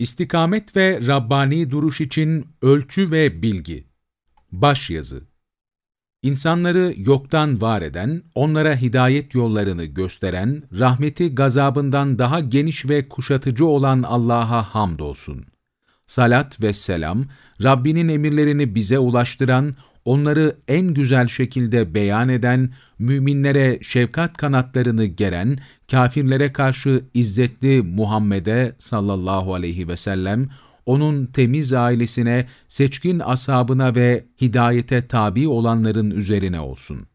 İstikamet ve Rabbani duruş için ölçü ve bilgi. Başyazı İnsanları yoktan var eden, onlara hidayet yollarını gösteren, rahmeti gazabından daha geniş ve kuşatıcı olan Allah'a hamdolsun. Salat ve selam, Rabbinin emirlerini bize ulaştıran, onları en güzel şekilde beyan eden, müminlere şefkat kanatlarını geren, kafirlere karşı izzetli Muhammed'e sallallahu aleyhi ve sellem, onun temiz ailesine, seçkin ashabına ve hidayete tabi olanların üzerine olsun.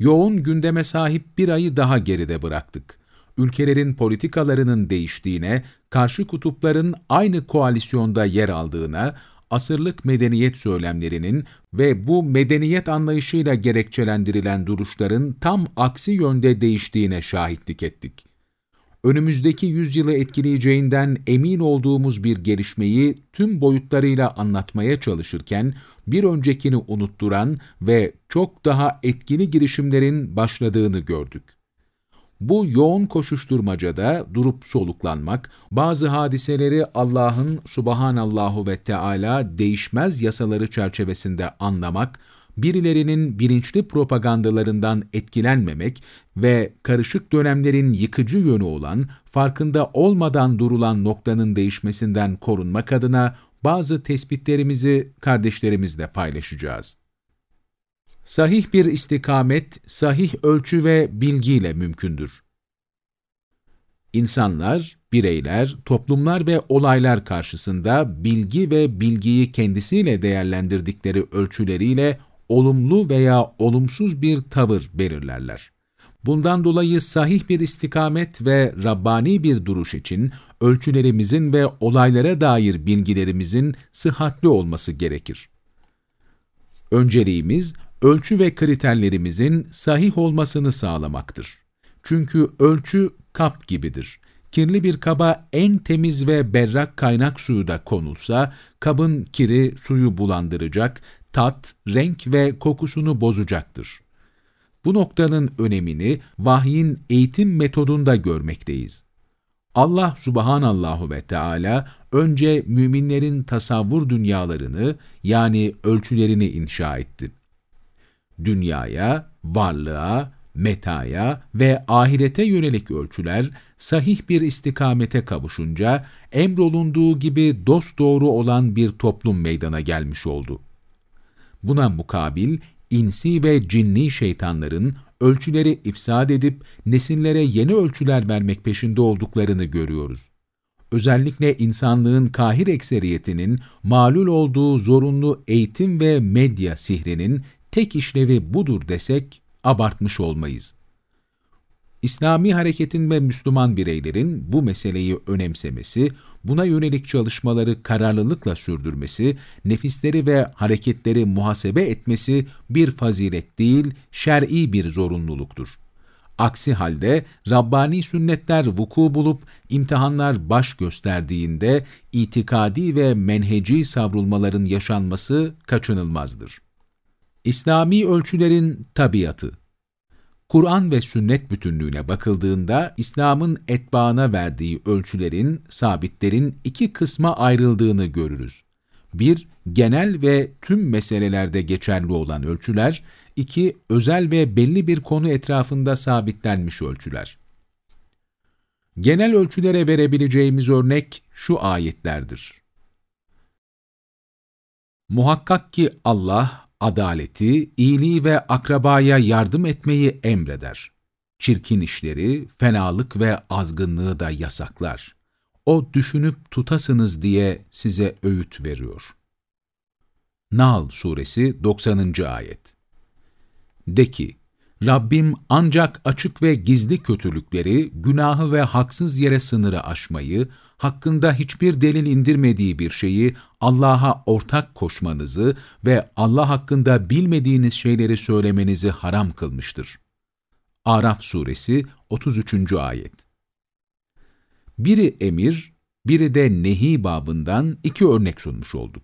Yoğun gündeme sahip bir ayı daha geride bıraktık. Ülkelerin politikalarının değiştiğine, karşı kutupların aynı koalisyonda yer aldığına, asırlık medeniyet söylemlerinin ve bu medeniyet anlayışıyla gerekçelendirilen duruşların tam aksi yönde değiştiğine şahitlik ettik. Önümüzdeki yüzyılı etkileyeceğinden emin olduğumuz bir gelişmeyi tüm boyutlarıyla anlatmaya çalışırken, bir öncekini unutturan ve çok daha etkili girişimlerin başladığını gördük. Bu yoğun koşuşturmacada durup soluklanmak, bazı hadiseleri Allah'ın subhanallahu ve Teala değişmez yasaları çerçevesinde anlamak, birilerinin bilinçli propagandalarından etkilenmemek ve karışık dönemlerin yıkıcı yönü olan, farkında olmadan durulan noktanın değişmesinden korunmak adına bazı tespitlerimizi kardeşlerimizle paylaşacağız. Sahih bir istikamet, sahih ölçü ve bilgiyle mümkündür. İnsanlar, bireyler, toplumlar ve olaylar karşısında bilgi ve bilgiyi kendisiyle değerlendirdikleri ölçüleriyle olumlu veya olumsuz bir tavır belirlerler. Bundan dolayı sahih bir istikamet ve Rabbani bir duruş için ölçülerimizin ve olaylara dair bilgilerimizin sıhhatli olması gerekir. Önceliğimiz, ölçü ve kriterlerimizin sahih olmasını sağlamaktır. Çünkü ölçü kap gibidir. Kirli bir kaba en temiz ve berrak kaynak suyu da konulsa, kabın kiri suyu bulandıracak, tat, renk ve kokusunu bozacaktır. Bu noktanın önemini vahyin eğitim metodunda görmekteyiz. Allah subhanallahu ve Teala önce müminlerin tasavvur dünyalarını yani ölçülerini inşa etti. Dünyaya, varlığa, metaya ve ahirete yönelik ölçüler sahih bir istikamete kavuşunca emrolunduğu gibi dosdoğru olan bir toplum meydana gelmiş oldu. Buna mukabil insi ve cinni şeytanların ölçüleri ifsad edip nesillere yeni ölçüler vermek peşinde olduklarını görüyoruz. Özellikle insanlığın kahir ekseriyetinin malul olduğu zorunlu eğitim ve medya sihrinin tek işlevi budur desek abartmış olmayız. İslami hareketin ve Müslüman bireylerin bu meseleyi önemsemesi, buna yönelik çalışmaları kararlılıkla sürdürmesi, nefisleri ve hareketleri muhasebe etmesi bir fazilet değil, şer'i bir zorunluluktur. Aksi halde Rabbani sünnetler vuku bulup imtihanlar baş gösterdiğinde itikadi ve menheci savrulmaların yaşanması kaçınılmazdır. İslami ölçülerin tabiatı Kur'an ve sünnet bütünlüğüne bakıldığında İslam'ın etbaına verdiği ölçülerin, sabitlerin iki kısma ayrıldığını görürüz. Bir, genel ve tüm meselelerde geçerli olan ölçüler, iki, özel ve belli bir konu etrafında sabitlenmiş ölçüler. Genel ölçülere verebileceğimiz örnek şu ayetlerdir. Muhakkak ki Allah, adaleti, iyiliği ve akrabaya yardım etmeyi emreder. Çirkin işleri, fenalık ve azgınlığı da yasaklar. O düşünüp tutasınız diye size öğüt veriyor. Nahl Suresi 90. Ayet De ki, Rabbim ancak açık ve gizli kötülükleri, günahı ve haksız yere sınırı aşmayı, hakkında hiçbir delil indirmediği bir şeyi Allah'a ortak koşmanızı ve Allah hakkında bilmediğiniz şeyleri söylemenizi haram kılmıştır. Araf Suresi 33. Ayet Biri emir, biri de nehi babından iki örnek sunmuş olduk.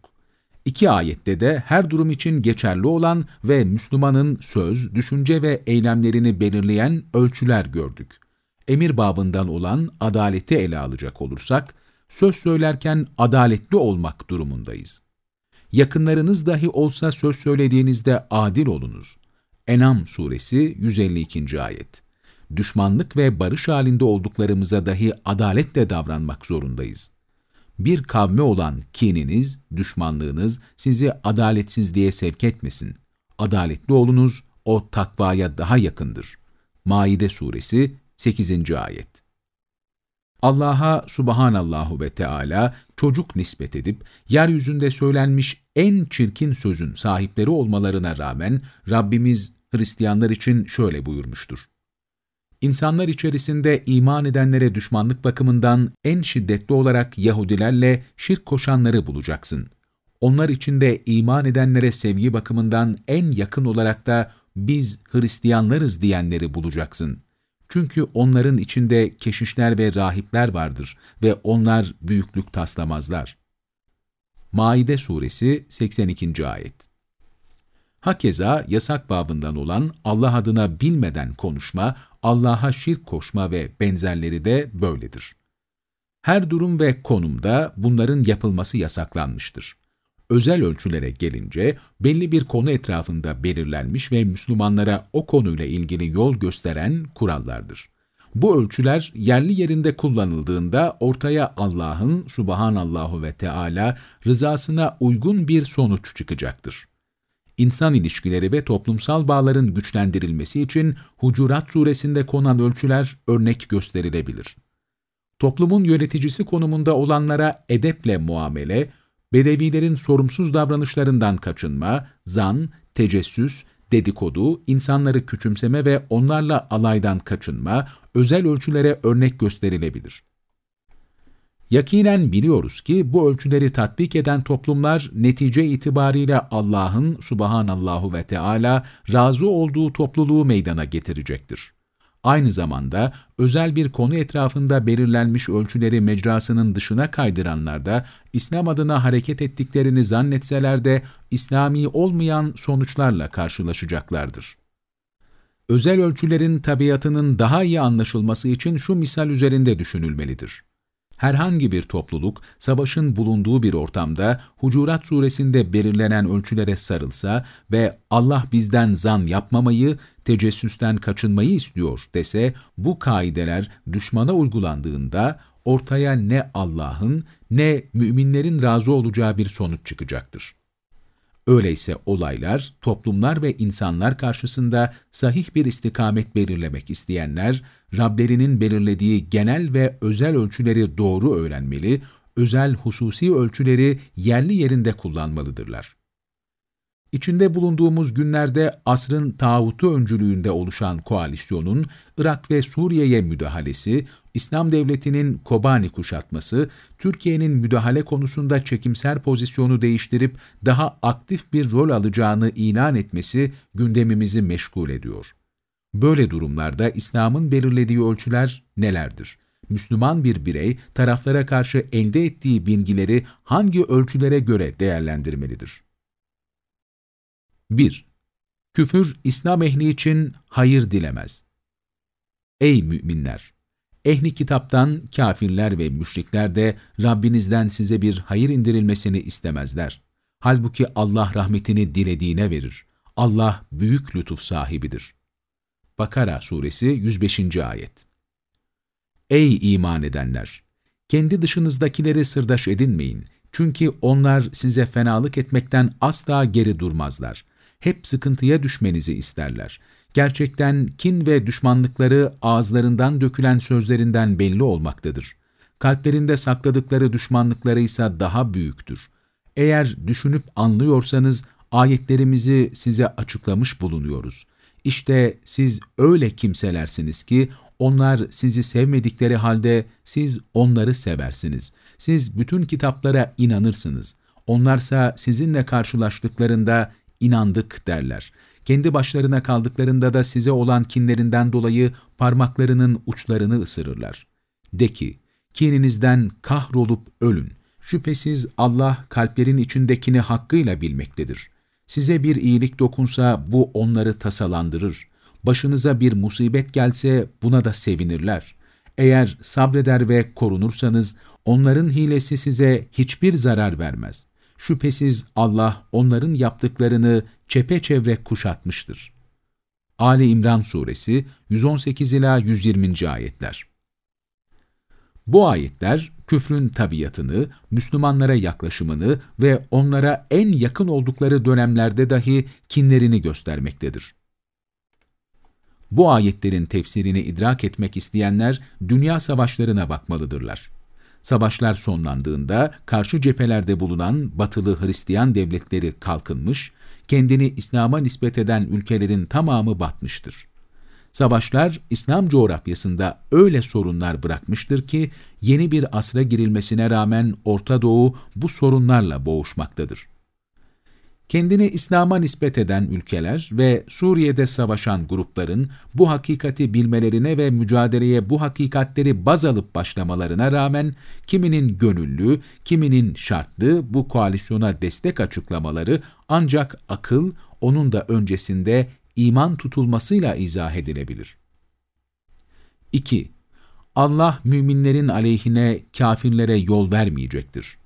İki ayette de her durum için geçerli olan ve Müslümanın söz, düşünce ve eylemlerini belirleyen ölçüler gördük. Emir babından olan adaleti ele alacak olursak, söz söylerken adaletli olmak durumundayız. Yakınlarınız dahi olsa söz söylediğinizde adil olunuz. Enam suresi 152. ayet. Düşmanlık ve barış halinde olduklarımıza dahi adaletle davranmak zorundayız. Bir kavme olan kininiz, düşmanlığınız sizi adaletsizliğe sevk etmesin. Adaletli olunuz, o takvaya daha yakındır. Maide suresi 8. ayet. Allah'a subhanallahu ve Teala çocuk nispet edip, yeryüzünde söylenmiş en çirkin sözün sahipleri olmalarına rağmen Rabbimiz Hristiyanlar için şöyle buyurmuştur. İnsanlar içerisinde iman edenlere düşmanlık bakımından en şiddetli olarak Yahudilerle şirk koşanları bulacaksın. Onlar içinde iman edenlere sevgi bakımından en yakın olarak da biz Hristiyanlarız diyenleri bulacaksın. Çünkü onların içinde keşişler ve rahipler vardır ve onlar büyüklük taslamazlar. Maide Suresi 82. Ayet Hakeza yasak babından olan Allah adına bilmeden konuşma, Allah'a şirk koşma ve benzerleri de böyledir. Her durum ve konumda bunların yapılması yasaklanmıştır. Özel ölçülere gelince belli bir konu etrafında belirlenmiş ve Müslümanlara o konuyla ilgili yol gösteren kurallardır. Bu ölçüler yerli yerinde kullanıldığında ortaya Allah'ın subhanallahu ve Teala rızasına uygun bir sonuç çıkacaktır. İnsan ilişkileri ve toplumsal bağların güçlendirilmesi için Hucurat suresinde konan ölçüler örnek gösterilebilir. Toplumun yöneticisi konumunda olanlara edeple muamele, Bedevilerin sorumsuz davranışlarından kaçınma, zan, tecessüs, dedikodu, insanları küçümseme ve onlarla alaydan kaçınma, özel ölçülere örnek gösterilebilir. Yakinen biliyoruz ki bu ölçüleri tatbik eden toplumlar netice itibariyle Allah'ın subhanallahu ve Teala razı olduğu topluluğu meydana getirecektir. Aynı zamanda özel bir konu etrafında belirlenmiş ölçüleri mecrasının dışına kaydıranlar da İslam adına hareket ettiklerini zannetseler de İslami olmayan sonuçlarla karşılaşacaklardır. Özel ölçülerin tabiatının daha iyi anlaşılması için şu misal üzerinde düşünülmelidir. Herhangi bir topluluk, savaşın bulunduğu bir ortamda Hucurat suresinde belirlenen ölçülere sarılsa ve Allah bizden zan yapmamayı, tecessüsten kaçınmayı istiyor dese, bu kaideler düşmana uygulandığında ortaya ne Allah'ın ne müminlerin razı olacağı bir sonuç çıkacaktır. Öyleyse olaylar, toplumlar ve insanlar karşısında sahih bir istikamet belirlemek isteyenler, Rablerinin belirlediği genel ve özel ölçüleri doğru öğrenmeli, özel hususi ölçüleri yerli yerinde kullanmalıdırlar. İçinde bulunduğumuz günlerde asrın tağutu öncülüğünde oluşan koalisyonun Irak ve Suriye'ye müdahalesi, İslam Devleti'nin Kobani kuşatması, Türkiye'nin müdahale konusunda çekimser pozisyonu değiştirip daha aktif bir rol alacağını ilan etmesi gündemimizi meşgul ediyor. Böyle durumlarda İslam'ın belirlediği ölçüler nelerdir? Müslüman bir birey taraflara karşı elde ettiği bilgileri hangi ölçülere göre değerlendirmelidir? 1. Küfür, İslam ehli için hayır dilemez. Ey müminler! Ehli kitaptan kafirler ve müşrikler de Rabbinizden size bir hayır indirilmesini istemezler. Halbuki Allah rahmetini dilediğine verir. Allah büyük lütuf sahibidir. Bakara suresi 105. ayet Ey iman edenler! Kendi dışınızdakileri sırdaş edinmeyin. Çünkü onlar size fenalık etmekten asla geri durmazlar. Hep sıkıntıya düşmenizi isterler. Gerçekten kin ve düşmanlıkları ağızlarından dökülen sözlerinden belli olmaktadır. Kalplerinde sakladıkları düşmanlıkları ise daha büyüktür. Eğer düşünüp anlıyorsanız ayetlerimizi size açıklamış bulunuyoruz. İşte siz öyle kimselersiniz ki onlar sizi sevmedikleri halde siz onları seversiniz. Siz bütün kitaplara inanırsınız. Onlarsa sizinle karşılaştıklarında inandık derler. Kendi başlarına kaldıklarında da size olan kinlerinden dolayı parmaklarının uçlarını ısırırlar. De ki, kininizden kahrolup ölün. Şüphesiz Allah kalplerin içindekini hakkıyla bilmektedir. Size bir iyilik dokunsa bu onları tasalandırır. Başınıza bir musibet gelse buna da sevinirler. Eğer sabreder ve korunursanız, onların hilesi size hiçbir zarar vermez. Şüphesiz Allah onların yaptıklarını çepeçevre kuşatmıştır. Ali İmran Suresi 118 ila 120. ayetler. Bu ayetler küfrün tabiatını, Müslümanlara yaklaşımını ve onlara en yakın oldukları dönemlerde dahi kinlerini göstermektedir. Bu ayetlerin tefsirini idrak etmek isteyenler dünya savaşlarına bakmalıdırlar. Savaşlar sonlandığında karşı cephelerde bulunan batılı Hristiyan devletleri kalkınmış, kendini İslam'a nispet eden ülkelerin tamamı batmıştır. Savaşlar İslam coğrafyasında öyle sorunlar bırakmıştır ki yeni bir asra girilmesine rağmen Orta Doğu bu sorunlarla boğuşmaktadır. Kendini İslam'a nispet eden ülkeler ve Suriye'de savaşan grupların bu hakikati bilmelerine ve mücadeleye bu hakikatleri baz alıp başlamalarına rağmen kiminin gönüllü, kiminin şartlı bu koalisyona destek açıklamaları ancak akıl, onun da öncesinde iman tutulmasıyla izah edilebilir. 2. Allah müminlerin aleyhine kafirlere yol vermeyecektir.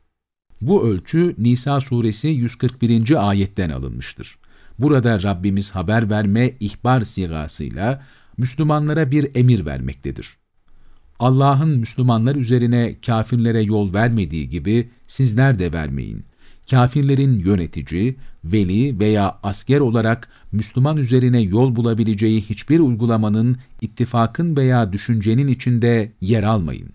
Bu ölçü Nisa suresi 141. ayetten alınmıştır. Burada Rabbimiz haber verme ihbar sigasıyla Müslümanlara bir emir vermektedir. Allah'ın Müslümanlar üzerine kafirlere yol vermediği gibi sizler de vermeyin kafirlerin yönetici, veli veya asker olarak Müslüman üzerine yol bulabileceği hiçbir uygulamanın, ittifakın veya düşüncenin içinde yer almayın.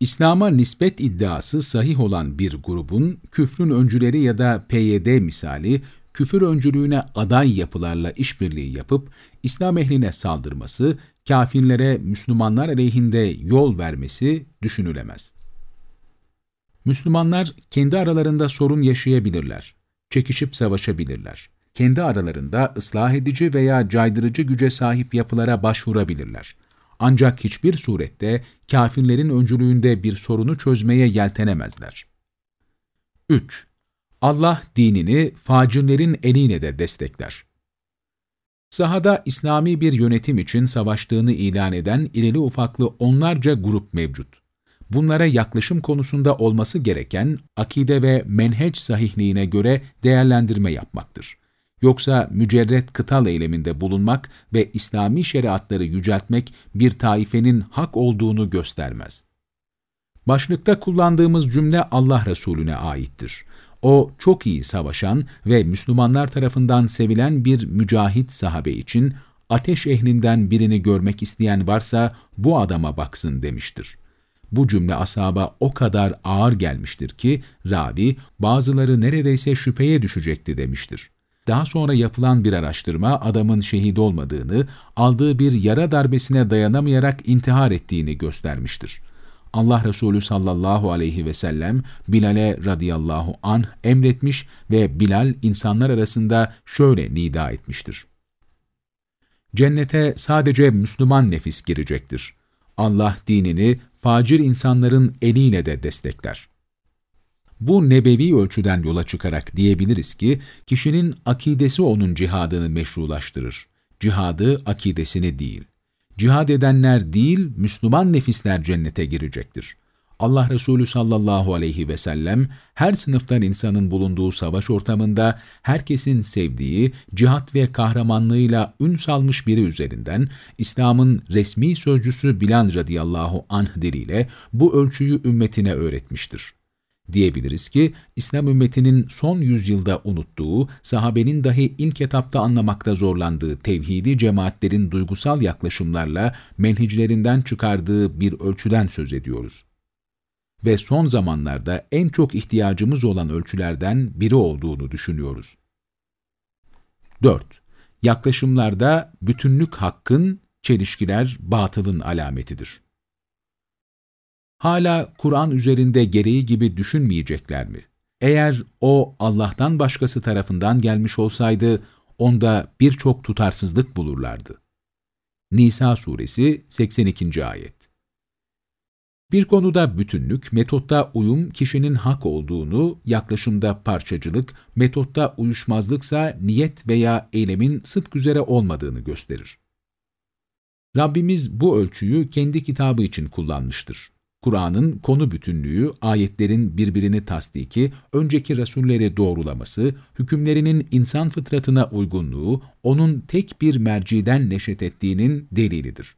İslam'a nispet iddiası sahih olan bir grubun, küfrün öncüleri ya da PYD misali, küfür öncülüğüne aday yapılarla işbirliği yapıp, İslam ehline saldırması, kafirlere Müslümanlar aleyhinde yol vermesi düşünülemez. Müslümanlar kendi aralarında sorun yaşayabilirler, çekişip savaşabilirler. Kendi aralarında ıslah edici veya caydırıcı güce sahip yapılara başvurabilirler. Ancak hiçbir surette kafirlerin öncülüğünde bir sorunu çözmeye yeltenemezler. 3. Allah dinini facirlerin eliyle de destekler. Sahada İslami bir yönetim için savaştığını ilan eden irili ufaklı onlarca grup mevcut bunlara yaklaşım konusunda olması gereken akide ve menheç sahihliğine göre değerlendirme yapmaktır. Yoksa mücerret kıtal eyleminde bulunmak ve İslami şeriatları yüceltmek bir taifenin hak olduğunu göstermez. Başlıkta kullandığımız cümle Allah Resulüne aittir. O çok iyi savaşan ve Müslümanlar tarafından sevilen bir mücahit sahabe için ateş ehlinden birini görmek isteyen varsa bu adama baksın demiştir. Bu cümle asaba o kadar ağır gelmiştir ki ravi bazıları neredeyse şüpheye düşecekti demiştir. Daha sonra yapılan bir araştırma adamın şehit olmadığını, aldığı bir yara darbesine dayanamayarak intihar ettiğini göstermiştir. Allah Resulü sallallahu aleyhi ve sellem Bilal'e radıyallahu anh emretmiş ve Bilal insanlar arasında şöyle nida etmiştir. Cennete sadece Müslüman nefis girecektir. Allah dinini facir insanların eliyle de destekler. Bu nebevi ölçüden yola çıkarak diyebiliriz ki, kişinin akidesi onun cihadını meşrulaştırır. Cihadı akidesini değil. Cihad edenler değil, Müslüman nefisler cennete girecektir. Allah Resulü sallallahu aleyhi ve sellem her sınıftan insanın bulunduğu savaş ortamında herkesin sevdiği cihat ve kahramanlığıyla ün salmış biri üzerinden İslam'ın resmi sözcüsü Bilal radıyallahu anh diliyle bu ölçüyü ümmetine öğretmiştir. Diyebiliriz ki İslam ümmetinin son yüzyılda unuttuğu, sahabenin dahi ilk etapta anlamakta zorlandığı tevhidi cemaatlerin duygusal yaklaşımlarla menhiclerinden çıkardığı bir ölçüden söz ediyoruz ve son zamanlarda en çok ihtiyacımız olan ölçülerden biri olduğunu düşünüyoruz. 4. Yaklaşımlarda bütünlük hakkın, çelişkiler batılın alametidir. Hala Kur'an üzerinde gereği gibi düşünmeyecekler mi? Eğer o Allah'tan başkası tarafından gelmiş olsaydı, onda birçok tutarsızlık bulurlardı. Nisa Suresi 82. Ayet bir konuda bütünlük, metotta uyum kişinin hak olduğunu, yaklaşımda parçacılık, metotta uyuşmazlıksa niyet veya eylemin sıdk üzere olmadığını gösterir. Rabbimiz bu ölçüyü kendi kitabı için kullanmıştır. Kur'an'ın konu bütünlüğü, ayetlerin birbirini tasdiki, önceki rasulleri doğrulaması, hükümlerinin insan fıtratına uygunluğu, onun tek bir merciden neşet ettiğinin delilidir.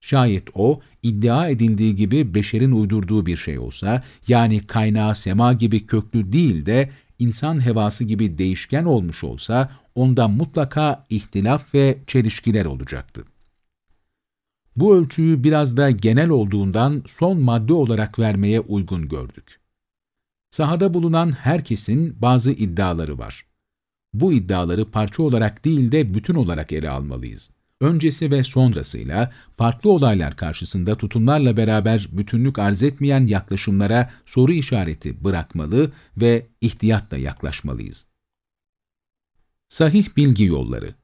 Şayet o, iddia edildiği gibi beşerin uydurduğu bir şey olsa, yani kaynağı sema gibi köklü değil de insan hevası gibi değişken olmuş olsa, onda mutlaka ihtilaf ve çelişkiler olacaktı. Bu ölçüyü biraz da genel olduğundan son madde olarak vermeye uygun gördük. Sahada bulunan herkesin bazı iddiaları var. Bu iddiaları parça olarak değil de bütün olarak ele almalıyız. Öncesi ve sonrasıyla farklı olaylar karşısında tutumlarla beraber bütünlük arz etmeyen yaklaşımlara soru işareti bırakmalı ve ihtiyatla yaklaşmalıyız. Sahih bilgi yolları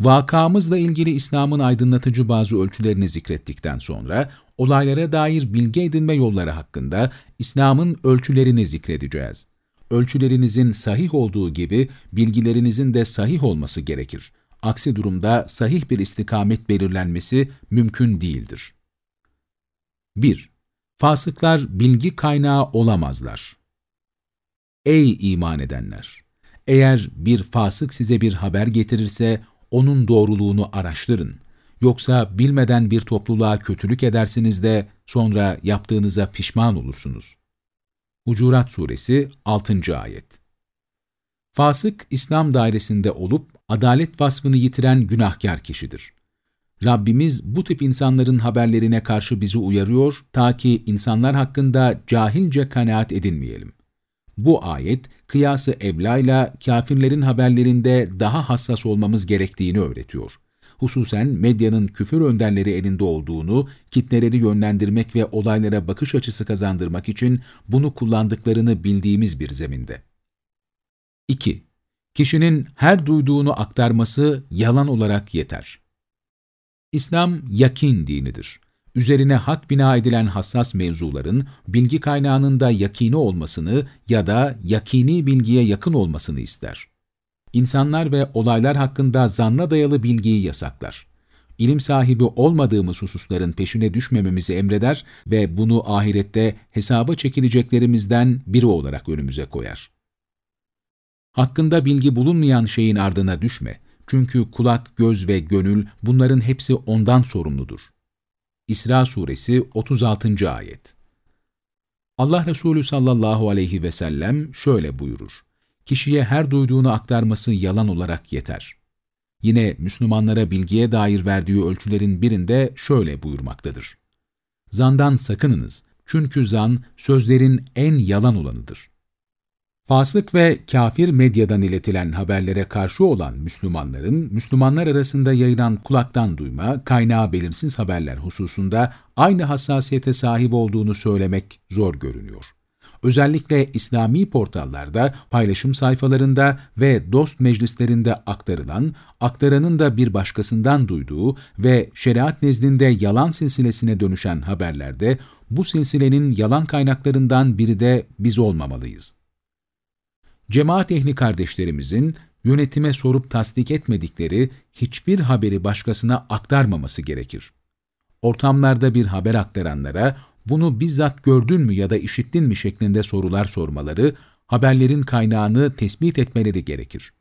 Vakamızla ilgili İslam'ın aydınlatıcı bazı ölçülerini zikrettikten sonra, olaylara dair bilgi edinme yolları hakkında İslam'ın ölçülerini zikredeceğiz. Ölçülerinizin sahih olduğu gibi bilgilerinizin de sahih olması gerekir. Aksi durumda sahih bir istikamet belirlenmesi mümkün değildir. 1. Fasıklar bilgi kaynağı olamazlar. Ey iman edenler! Eğer bir fasık size bir haber getirirse, onun doğruluğunu araştırın. Yoksa bilmeden bir topluluğa kötülük edersiniz de sonra yaptığınıza pişman olursunuz. Hucurat Suresi 6. Ayet Fasık, İslam dairesinde olup adalet vasfını yitiren günahkar kişidir. Rabbimiz bu tip insanların haberlerine karşı bizi uyarıyor ta ki insanlar hakkında cahilce kanaat edinmeyelim. Bu ayet, kıyası evlayla kafirlerin haberlerinde daha hassas olmamız gerektiğini öğretiyor. Hususen medyanın küfür önderleri elinde olduğunu, kitleleri yönlendirmek ve olaylara bakış açısı kazandırmak için bunu kullandıklarını bildiğimiz bir zeminde. 2. Kişinin her duyduğunu aktarması yalan olarak yeter. İslam yakin dinidir üzerine hak bina edilen hassas mevzuların bilgi kaynağının da yakini olmasını ya da yakini bilgiye yakın olmasını ister. İnsanlar ve olaylar hakkında zanna dayalı bilgiyi yasaklar. İlim sahibi olmadığımız hususların peşine düşmememizi emreder ve bunu ahirette hesaba çekileceklerimizden biri olarak önümüze koyar. Hakkında bilgi bulunmayan şeyin ardına düşme. Çünkü kulak, göz ve gönül bunların hepsi ondan sorumludur. İsra Suresi 36. Ayet Allah Resulü sallallahu aleyhi ve sellem şöyle buyurur. Kişiye her duyduğunu aktarması yalan olarak yeter. Yine Müslümanlara bilgiye dair verdiği ölçülerin birinde şöyle buyurmaktadır. Zandan sakınınız, çünkü zan sözlerin en yalan olanıdır. Fasık ve kafir medyadan iletilen haberlere karşı olan Müslümanların, Müslümanlar arasında yayılan kulaktan duyma, kaynağı belirsiz haberler hususunda aynı hassasiyete sahip olduğunu söylemek zor görünüyor. Özellikle İslami portallarda, paylaşım sayfalarında ve dost meclislerinde aktarılan, aktaranın da bir başkasından duyduğu ve şeriat nezdinde yalan silsilesine dönüşen haberlerde, bu silsilenin yalan kaynaklarından biri de biz olmamalıyız. Cemaat ehli kardeşlerimizin yönetime sorup tasdik etmedikleri hiçbir haberi başkasına aktarmaması gerekir. Ortamlarda bir haber aktaranlara bunu bizzat gördün mü ya da işittin mi şeklinde sorular sormaları, haberlerin kaynağını tespit etmeleri gerekir.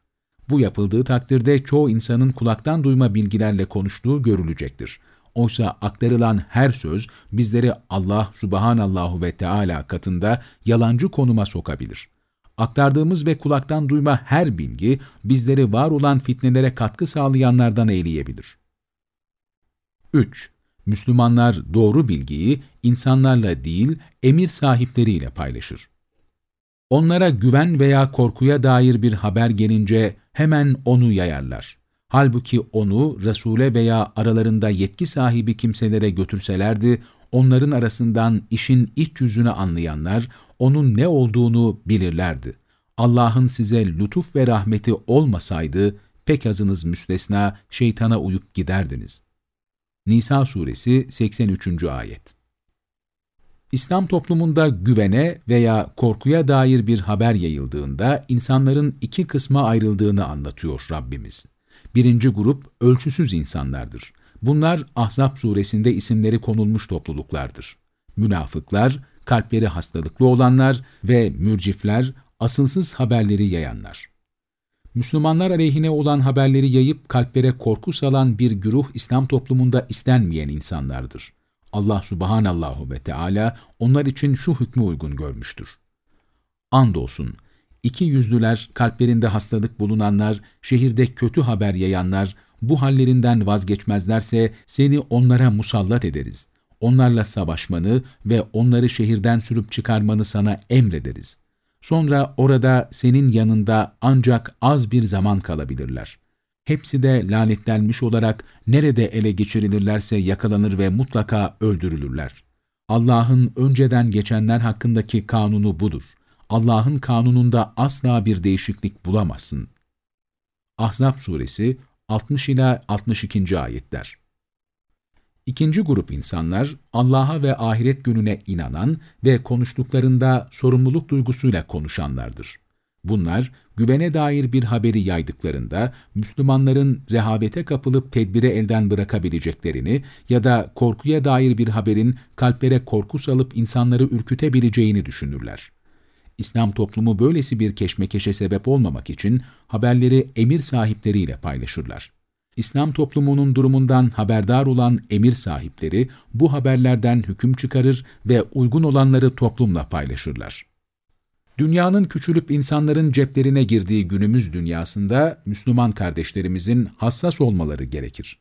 Bu yapıldığı takdirde çoğu insanın kulaktan duyma bilgilerle konuştuğu görülecektir. Oysa aktarılan her söz bizleri Allah subhanallahu ve Teala katında yalancı konuma sokabilir. Aktardığımız ve kulaktan duyma her bilgi, bizleri var olan fitnelere katkı sağlayanlardan eyleyebilir. 3. Müslümanlar doğru bilgiyi insanlarla değil, emir sahipleriyle paylaşır. Onlara güven veya korkuya dair bir haber gelince hemen onu yayarlar. Halbuki onu Resul'e veya aralarında yetki sahibi kimselere götürselerdi, onların arasından işin iç yüzünü anlayanlar, onun ne olduğunu bilirlerdi. Allah'ın size lütuf ve rahmeti olmasaydı, pek azınız müstesna şeytana uyup giderdiniz. Nisa suresi 83. ayet İslam toplumunda güvene veya korkuya dair bir haber yayıldığında insanların iki kısma ayrıldığını anlatıyor Rabbimiz. Birinci grup ölçüsüz insanlardır. Bunlar Ahzab suresinde isimleri konulmuş topluluklardır. Münafıklar, kalpleri hastalıklı olanlar ve mürcifler, asılsız haberleri yayanlar. Müslümanlar aleyhine olan haberleri yayıp kalplere korku salan bir güruh İslam toplumunda istenmeyen insanlardır. Allah subhanallahu ve Teala onlar için şu hükmü uygun görmüştür. Andolsun, iki yüzlüler, kalplerinde hastalık bulunanlar, şehirde kötü haber yayanlar, bu hallerinden vazgeçmezlerse seni onlara musallat ederiz. Onlarla savaşmanı ve onları şehirden sürüp çıkarmanı sana emrederiz. Sonra orada senin yanında ancak az bir zaman kalabilirler. Hepsi de lanetlenmiş olarak nerede ele geçirilirlerse yakalanır ve mutlaka öldürülürler. Allah'ın önceden geçenler hakkındaki kanunu budur. Allah'ın kanununda asla bir değişiklik bulamazsın. Ahzab suresi 60 ila 62. ayetler. İkinci grup insanlar, Allah'a ve ahiret gününe inanan ve konuştuklarında sorumluluk duygusuyla konuşanlardır. Bunlar, güvene dair bir haberi yaydıklarında, Müslümanların rehavete kapılıp tedbire elden bırakabileceklerini ya da korkuya dair bir haberin kalplere korku salıp insanları ürkütebileceğini düşünürler. İslam toplumu böylesi bir keşmekeşe sebep olmamak için haberleri emir sahipleriyle paylaşırlar. İslam toplumunun durumundan haberdar olan emir sahipleri bu haberlerden hüküm çıkarır ve uygun olanları toplumla paylaşırlar. Dünyanın küçülüp insanların ceplerine girdiği günümüz dünyasında Müslüman kardeşlerimizin hassas olmaları gerekir.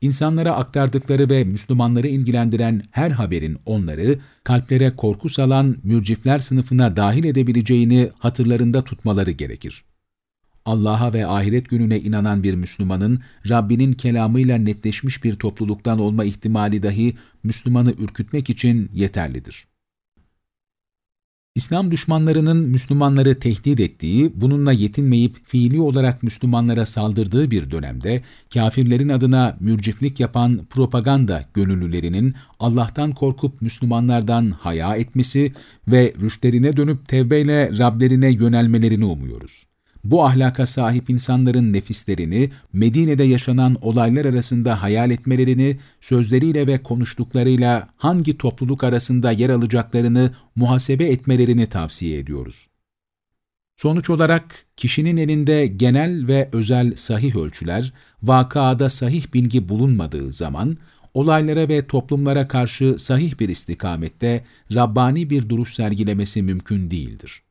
İnsanlara aktardıkları ve Müslümanları ilgilendiren her haberin onları, kalplere korku salan mürcifler sınıfına dahil edebileceğini hatırlarında tutmaları gerekir. Allah'a ve ahiret gününe inanan bir Müslümanın, Rabbinin kelamıyla netleşmiş bir topluluktan olma ihtimali dahi Müslümanı ürkütmek için yeterlidir. İslam düşmanlarının Müslümanları tehdit ettiği, bununla yetinmeyip fiili olarak Müslümanlara saldırdığı bir dönemde, kafirlerin adına mürciflik yapan propaganda gönüllülerinin Allah'tan korkup Müslümanlardan haya etmesi ve rüşlerine dönüp tevbeyle Rablerine yönelmelerini umuyoruz bu ahlaka sahip insanların nefislerini, Medine'de yaşanan olaylar arasında hayal etmelerini, sözleriyle ve konuştuklarıyla hangi topluluk arasında yer alacaklarını muhasebe etmelerini tavsiye ediyoruz. Sonuç olarak kişinin elinde genel ve özel sahih ölçüler, vakada sahih bilgi bulunmadığı zaman, olaylara ve toplumlara karşı sahih bir istikamette Rabbani bir duruş sergilemesi mümkün değildir.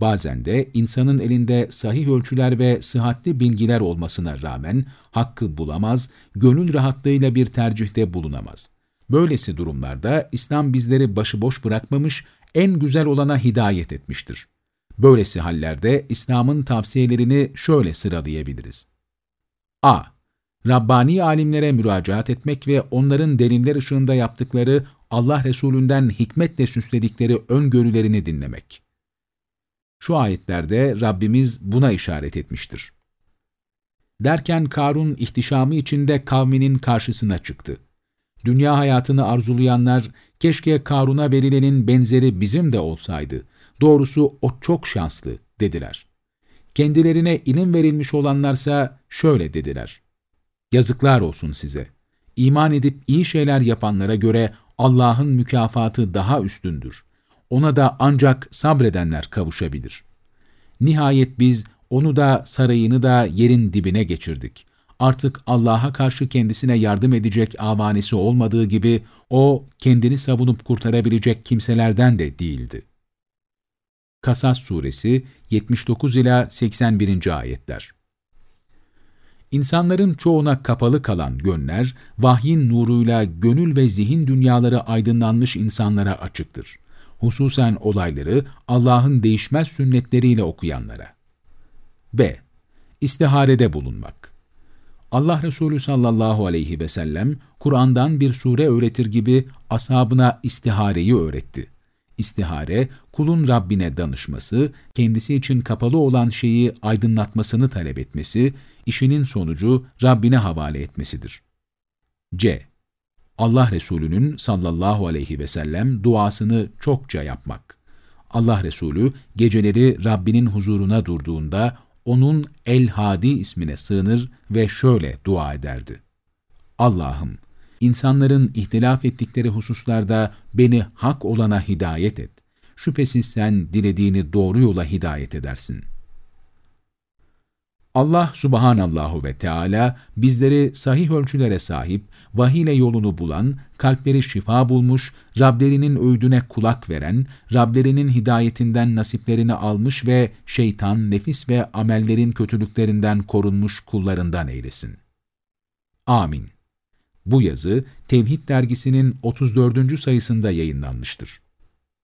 Bazen de insanın elinde sahih ölçüler ve sıhhatli bilgiler olmasına rağmen hakkı bulamaz, gönül rahatlığıyla bir tercihte bulunamaz. Böylesi durumlarda İslam bizleri başıboş bırakmamış, en güzel olana hidayet etmiştir. Böylesi hallerde İslam'ın tavsiyelerini şöyle sıralayabiliriz. a. Rabbani alimlere müracaat etmek ve onların deliller ışığında yaptıkları Allah Resulünden hikmetle süsledikleri öngörülerini dinlemek. Şu ayetlerde Rabbimiz buna işaret etmiştir. Derken Karun ihtişamı içinde kavminin karşısına çıktı. Dünya hayatını arzulayanlar, keşke Karun'a verilenin benzeri bizim de olsaydı. Doğrusu o çok şanslı, dediler. Kendilerine ilim verilmiş olanlarsa şöyle dediler. Yazıklar olsun size. İman edip iyi şeyler yapanlara göre Allah'ın mükafatı daha üstündür ona da ancak sabredenler kavuşabilir. Nihayet biz onu da sarayını da yerin dibine geçirdik. Artık Allah'a karşı kendisine yardım edecek avanesi olmadığı gibi o kendini savunup kurtarabilecek kimselerden de değildi. Kasas Suresi 79 ila 81. ayetler. İnsanların çoğuna kapalı kalan gönler, vahyin nuruyla gönül ve zihin dünyaları aydınlanmış insanlara açıktır hususen olayları Allah'ın değişmez sünnetleriyle okuyanlara. B. İstiharede bulunmak. Allah Resulü sallallahu aleyhi ve sellem, Kur'an'dan bir sure öğretir gibi ashabına istihareyi öğretti. İstihare, kulun Rabbine danışması, kendisi için kapalı olan şeyi aydınlatmasını talep etmesi, işinin sonucu Rabbine havale etmesidir. C. Allah Resulü'nün sallallahu aleyhi ve sellem duasını çokça yapmak. Allah Resulü geceleri Rabbinin huzuruna durduğunda onun El-Hadi ismine sığınır ve şöyle dua ederdi. Allah'ım, insanların ihtilaf ettikleri hususlarda beni hak olana hidayet et. Şüphesiz sen dilediğini doğru yola hidayet edersin. Allah subhanallahu ve Teala bizleri sahih ölçülere sahip, vahiyle yolunu bulan, kalpleri şifa bulmuş, Rablerinin öğüdüne kulak veren, Rablerinin hidayetinden nasiplerini almış ve şeytan, nefis ve amellerin kötülüklerinden korunmuş kullarından eylesin. Amin. Bu yazı Tevhid dergisinin 34. sayısında yayınlanmıştır.